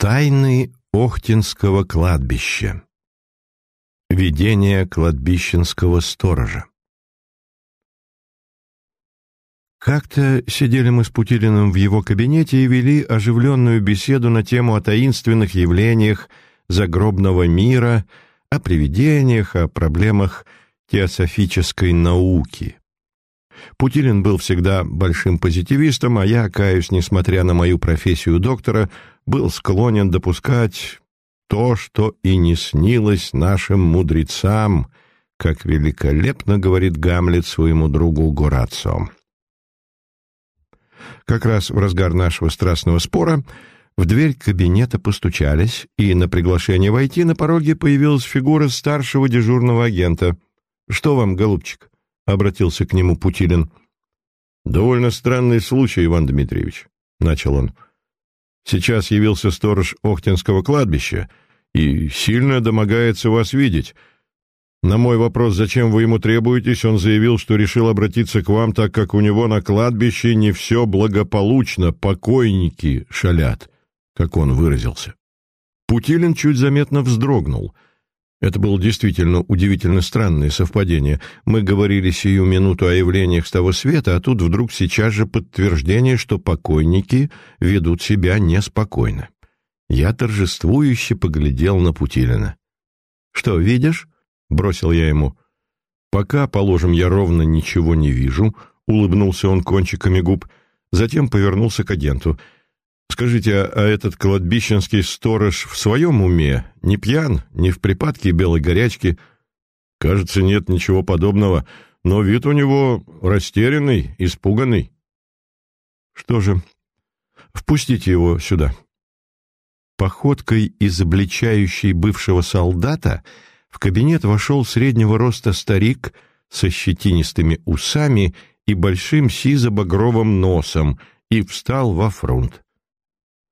Тайны Охтинского кладбища. Видение кладбищенского сторожа. Как-то сидели мы с Путилиным в его кабинете и вели оживленную беседу на тему о таинственных явлениях загробного мира, о привидениях, о проблемах теософической науки. Путилин был всегда большим позитивистом, а я, каюсь, несмотря на мою профессию доктора, был склонен допускать то, что и не снилось нашим мудрецам, как великолепно говорит Гамлет своему другу Горацио. Как раз в разгар нашего страстного спора в дверь кабинета постучались, и на приглашение войти на пороге появилась фигура старшего дежурного агента. «Что вам, голубчик?» — обратился к нему Путилин. «Довольно странный случай, Иван Дмитриевич», — начал он. «Сейчас явился сторож Охтинского кладбища и сильно домогается вас видеть». На мой вопрос, зачем вы ему требуетесь, он заявил, что решил обратиться к вам, так как у него на кладбище не все благополучно, покойники шалят, как он выразился. Путилин чуть заметно вздрогнул. Это было действительно удивительно странное совпадение. Мы говорили сию минуту о явлениях с того света, а тут вдруг сейчас же подтверждение, что покойники ведут себя неспокойно. Я торжествующе поглядел на Путилина. «Что, видишь?» — бросил я ему. «Пока, положим, я ровно ничего не вижу», — улыбнулся он кончиками губ, затем повернулся к агенту. «Скажите, а, а этот кладбищенский сторож в своем уме? Не пьян, не в припадке белой горячки?» «Кажется, нет ничего подобного, но вид у него растерянный, испуганный». «Что же, впустите его сюда». Походкой изобличающей бывшего солдата — в кабинет вошел среднего роста старик со щетинистыми усами и большим сизо-багровым носом и встал во фронт.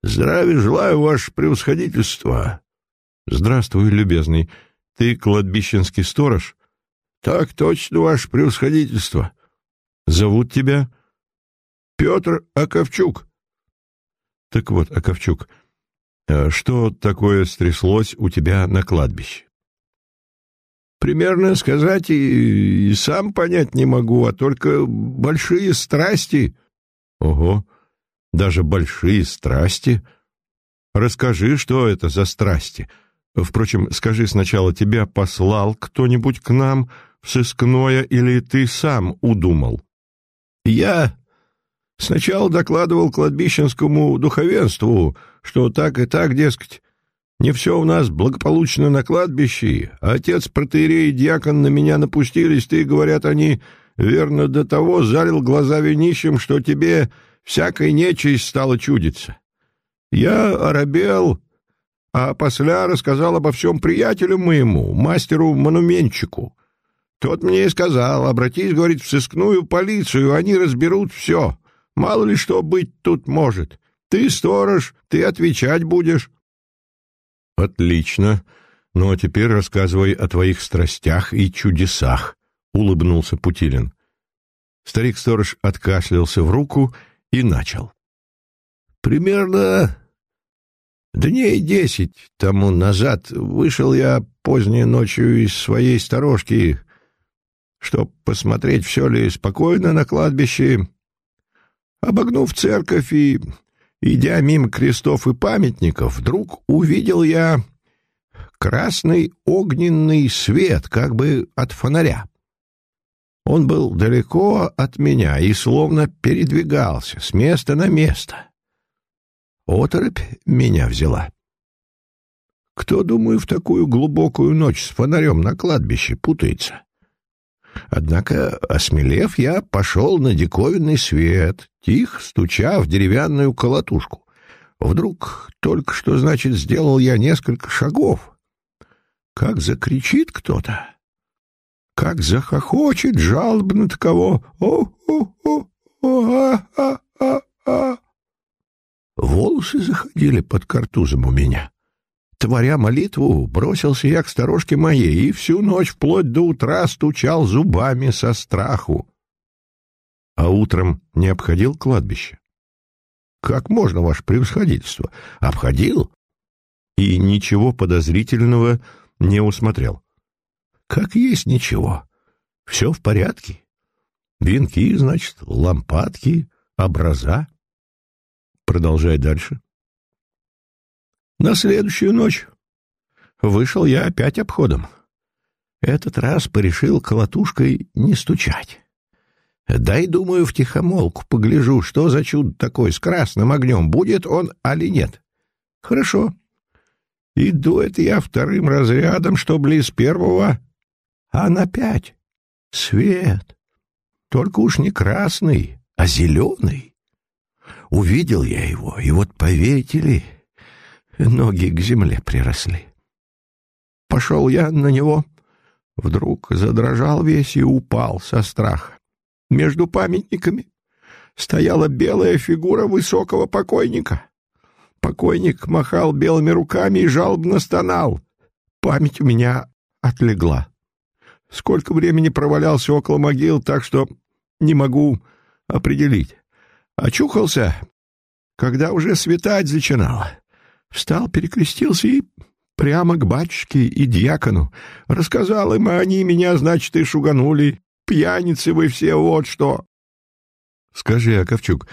«Здравия желаю, ваше превосходительство!» «Здравствуй, любезный. Ты кладбищенский сторож?» «Так точно, ваше превосходительство!» «Зовут тебя?» «Петр Аковчук». «Так вот, Аковчук, а что такое стряслось у тебя на кладбище?» Примерно сказать и, и сам понять не могу, а только большие страсти. Ого, даже большие страсти. Расскажи, что это за страсти. Впрочем, скажи сначала, тебя послал кто-нибудь к нам в сыскное или ты сам удумал? Я сначала докладывал кладбищенскому духовенству, что так и так, дескать, не все у нас благополучно на кладбище, отец протеерей и дьякон на меня напустились, ты, говорят они, верно до того залил глаза винищем, что тебе всякой нечисть стало чудиться. Я оробел, а после рассказал обо всем приятелю моему, мастеру-монументчику. Тот мне и сказал, обратись, говорит, в сыскную полицию, они разберут все. Мало ли что быть тут может. Ты сторож, ты отвечать будешь. «Отлично. Ну а теперь рассказывай о твоих страстях и чудесах», — улыбнулся Путилин. Старик-сторож откашлялся в руку и начал. «Примерно дней десять тому назад вышел я поздней ночью из своей сторожки, чтоб посмотреть, все ли спокойно на кладбище. Обогнув церковь и Идя мимо крестов и памятников, вдруг увидел я красный огненный свет, как бы от фонаря. Он был далеко от меня и словно передвигался с места на место. Оторопь меня взяла. Кто, думаю, в такую глубокую ночь с фонарем на кладбище путается? Однако, осмелев, я пошел на диковинный свет, тихо стуча в деревянную колотушку. Вдруг только что, значит, сделал я несколько шагов. Как закричит кто-то, как захохочет жалобно таково «О-о-о-о-а-а-а!» Волосы заходили под картузом у меня. Творя молитву, бросился я к сторожке моей и всю ночь вплоть до утра стучал зубами со страху. А утром не обходил кладбище? Как можно, ваше превосходительство? Обходил. и ничего подозрительного не усмотрел. «Как есть ничего. Все в порядке. Венки, значит, лампадки, образа. Продолжай дальше. На следующую ночь вышел я опять обходом. Этот раз порешил колотушкой не стучать. Дай, думаю, в тихомолку погляжу, что за чудо такое с красным огнем, будет он али нет. Хорошо. Иду это я вторым разрядом, что близ первого, а на пять. Свет. Только уж не красный, а зеленый. Увидел я его, и вот, поверите ли, ноги к земле приросли. Пошел я на него, вдруг задрожал весь и упал со страха. Между памятниками стояла белая фигура высокого покойника. Покойник махал белыми руками и жалобно стонал. Память у меня отлегла. Сколько времени провалялся около могил, так что не могу определить. Очухался, когда уже светать зачинало. Встал, перекрестился и прямо к батюшке и дьякону. Рассказал им, а они меня, значит, и шуганули. Пьяницы вы все, вот что. Скажи, Аковчук,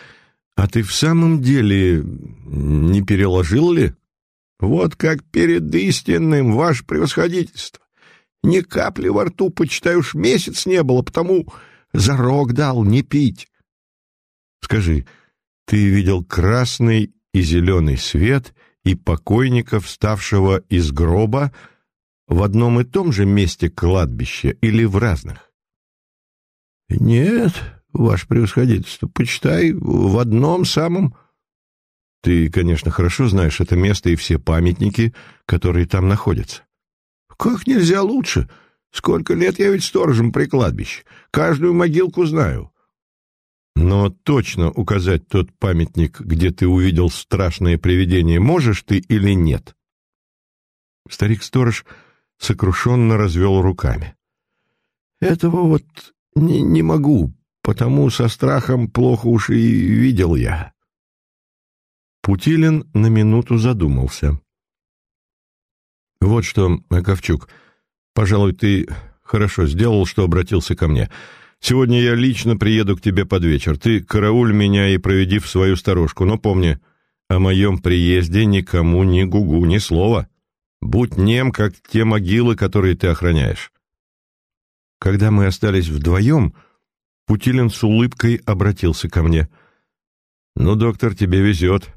а ты в самом деле не переложил ли? Вот как перед истинным, ваше превосходительство. Ни капли во рту, почитай, уж месяц не было, потому зарок дал не пить. Скажи, ты видел красный и зеленый свет и покойника, вставшего из гроба, в одном и том же месте кладбища или в разных? Нет, ваше превосходительство, почитай, в одном самом... Ты, конечно, хорошо знаешь это место и все памятники, которые там находятся. Как нельзя лучше? Сколько лет я ведь сторожем при кладбище. Каждую могилку знаю. Но точно указать тот памятник, где ты увидел страшное привидение, можешь ты или нет? Старик-сторож сокрушенно развел руками. Этого вот не, не могу, потому со страхом плохо уж и видел я. Путилин на минуту задумался. «Вот что, Ковчук, пожалуй, ты хорошо сделал, что обратился ко мне. Сегодня я лично приеду к тебе под вечер. Ты карауль меня и проведи в свою сторожку, но помни, о моем приезде никому ни гугу, ни слова. Будь нем, как те могилы, которые ты охраняешь». Когда мы остались вдвоем, Путилин с улыбкой обратился ко мне. «Ну, доктор, тебе везет.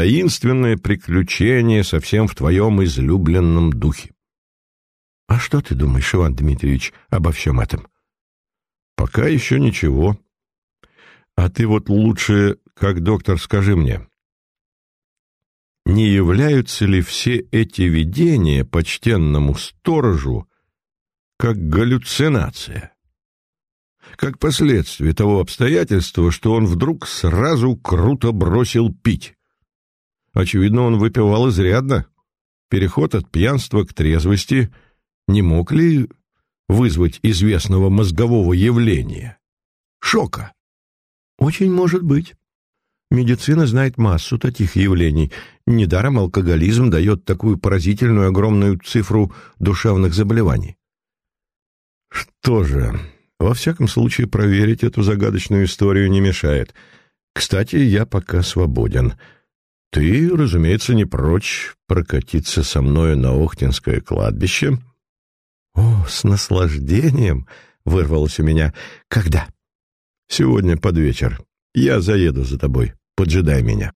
Таинственное приключение совсем в твоем излюбленном духе». «А что ты думаешь, Иван Дмитриевич, обо всем этом?» «Пока еще ничего. А ты вот лучше, как доктор, скажи мне, не являются ли все эти видения почтенному сторожу как галлюцинация. Как последствие того обстоятельства, что он вдруг сразу круто бросил пить. Очевидно, он выпивал изрядно. Переход от пьянства к трезвости не мог ли вызвать известного мозгового явления? Шока. Очень может быть. Медицина знает массу таких явлений. Недаром алкоголизм дает такую поразительную огромную цифру душевных заболеваний. Что же, во всяком случае, проверить эту загадочную историю не мешает. Кстати, я пока свободен. Ты, разумеется, не прочь прокатиться со мною на Охтинское кладбище? О, с наслаждением! Вырвалось у меня. Когда? Сегодня под вечер. Я заеду за тобой. Поджидай меня.